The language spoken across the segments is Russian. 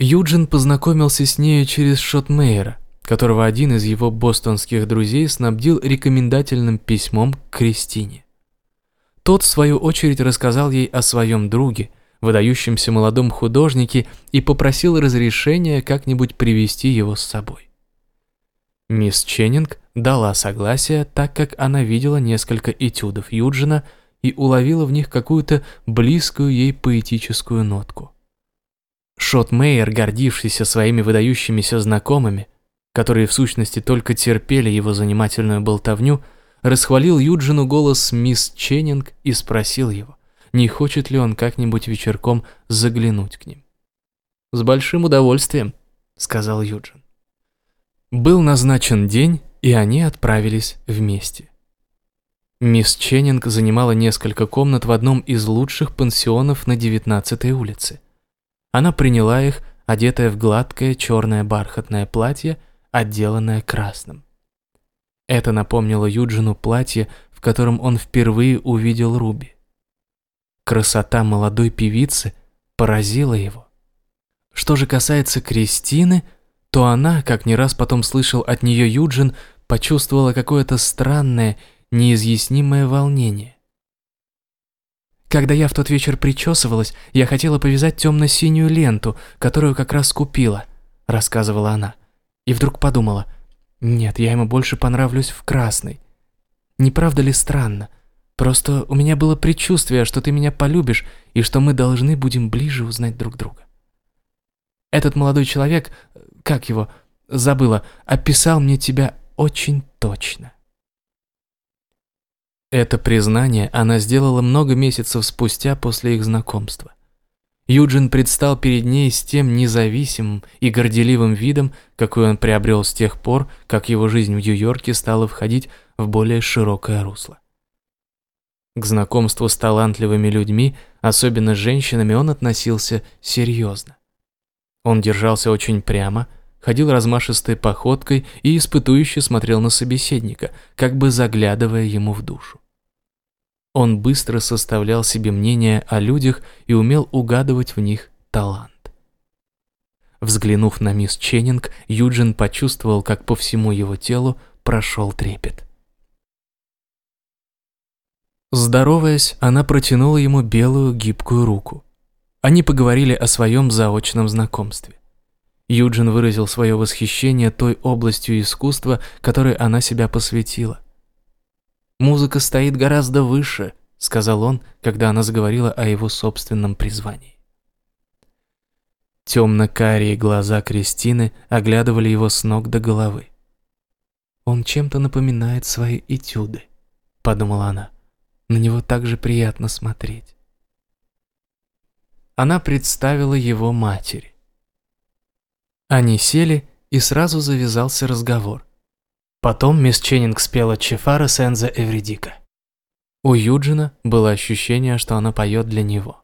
Юджин познакомился с нею через Шотмейера, которого один из его бостонских друзей снабдил рекомендательным письмом к Кристине. Тот, в свою очередь, рассказал ей о своем друге, выдающемся молодом художнике, и попросил разрешения как-нибудь привести его с собой. Мисс Ченнинг дала согласие, так как она видела несколько этюдов Юджина и уловила в них какую-то близкую ей поэтическую нотку. Шотмейер, гордившийся своими выдающимися знакомыми, которые в сущности только терпели его занимательную болтовню, расхвалил Юджину голос мисс Ченнинг и спросил его, не хочет ли он как-нибудь вечерком заглянуть к ним. «С большим удовольствием», — сказал Юджин. Был назначен день, и они отправились вместе. Мисс Ченнинг занимала несколько комнат в одном из лучших пансионов на 19-й улице. Она приняла их, одетая в гладкое черное бархатное платье, отделанное красным. Это напомнило Юджину платье, в котором он впервые увидел Руби. Красота молодой певицы поразила его. Что же касается Кристины, то она, как не раз потом слышал от нее Юджин, почувствовала какое-то странное, неизъяснимое волнение. Когда я в тот вечер причесывалась, я хотела повязать темно-синюю ленту, которую как раз купила, рассказывала она. И вдруг подумала – нет, я ему больше понравлюсь в красной. Не правда ли странно? Просто у меня было предчувствие, что ты меня полюбишь и что мы должны будем ближе узнать друг друга. Этот молодой человек, как его, забыла, описал мне тебя очень точно. Это признание она сделала много месяцев спустя после их знакомства. Юджин предстал перед ней с тем независимым и горделивым видом, какой он приобрел с тех пор, как его жизнь в Нью-Йорке стала входить в более широкое русло. К знакомству с талантливыми людьми, особенно с женщинами, он относился серьезно. Он держался очень прямо, ходил размашистой походкой и испытующе смотрел на собеседника, как бы заглядывая ему в душу. Он быстро составлял себе мнение о людях и умел угадывать в них талант. Взглянув на мисс Ченнинг, Юджин почувствовал, как по всему его телу прошел трепет. Здороваясь, она протянула ему белую гибкую руку. Они поговорили о своем заочном знакомстве. Юджин выразил свое восхищение той областью искусства, которой она себя посвятила. «Музыка стоит гораздо выше», — сказал он, когда она заговорила о его собственном призвании. Темно-карие глаза Кристины оглядывали его с ног до головы. «Он чем-то напоминает свои этюды», — подумала она. «На него так же приятно смотреть». Она представила его матери. Они сели, и сразу завязался разговор. Потом мисс Ченнинг спела Чефара Сенза Эвридика. У Юджина было ощущение, что она поет для него.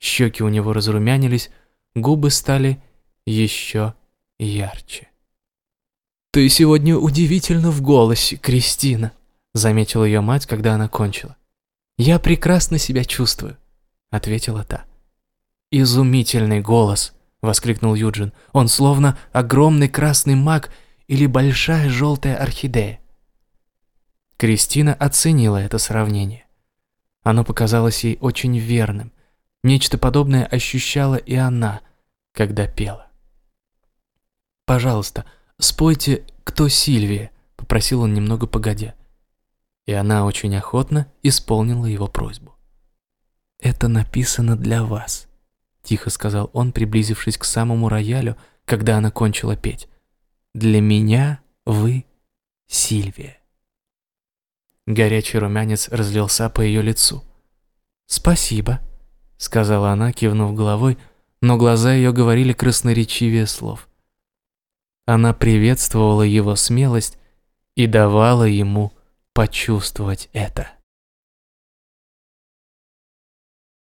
Щеки у него разрумянились, губы стали еще ярче. «Ты сегодня удивительно в голосе, Кристина», — заметила ее мать, когда она кончила. «Я прекрасно себя чувствую», — ответила та. «Изумительный голос», — воскликнул Юджин. «Он словно огромный красный маг или большая желтая орхидея. Кристина оценила это сравнение. Оно показалось ей очень верным. Нечто подобное ощущала и она, когда пела. «Пожалуйста, спойте «Кто Сильвия?» – попросил он немного погодя. И она очень охотно исполнила его просьбу. «Это написано для вас», – тихо сказал он, приблизившись к самому роялю, когда она кончила петь. Для меня вы Сильвия. Горячий румянец разлился по ее лицу. «Спасибо», — сказала она, кивнув головой, но глаза ее говорили красноречивее слов. Она приветствовала его смелость и давала ему почувствовать это.